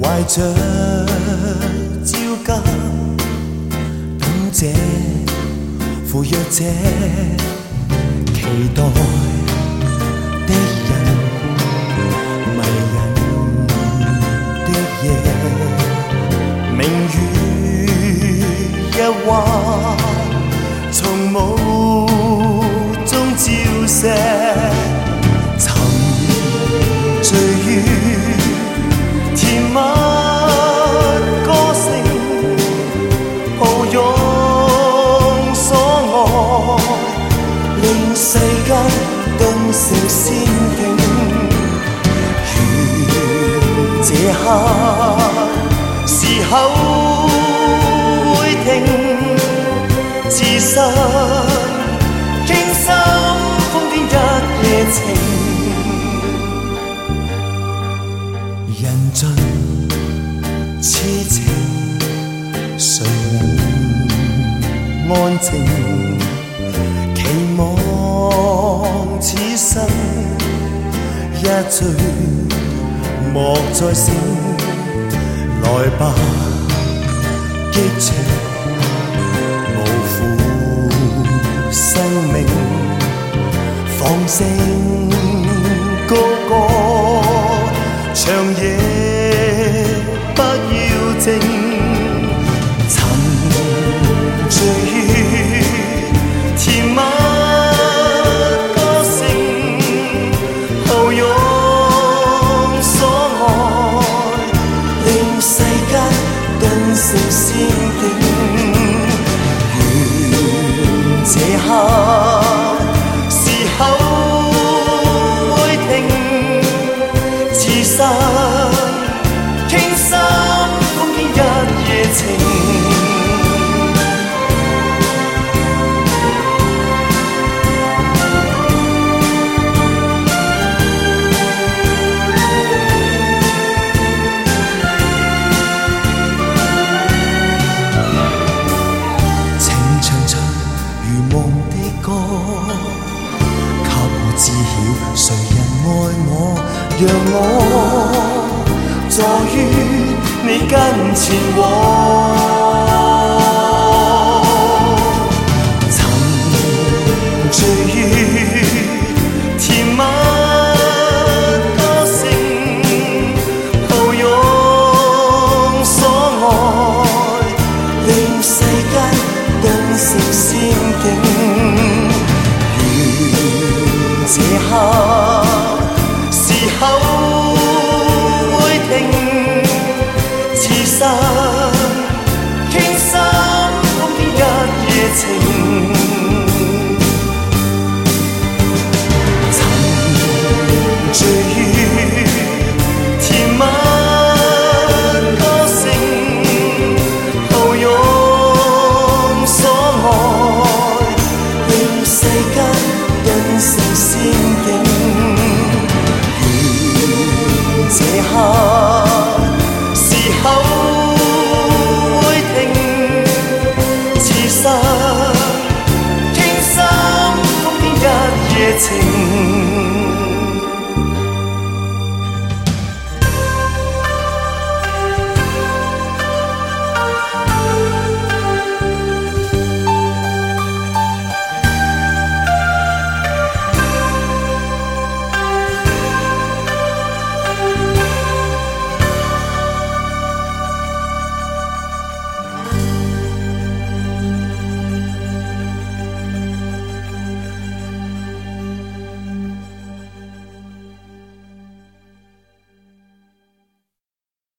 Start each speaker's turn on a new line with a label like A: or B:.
A: 怀着焦急，等这赴约者期待。世间多少仙境，如这刻时候会停，置身倾心疯癫一夜情，人尽痴情，谁能安静？期望。一醉莫再醒，来吧，激情，无负生命，放声高歌，长夜不要静。梦的歌，给我知晓谁人爱我，让我坐于你跟前往。世间因是仙境，愿这刻。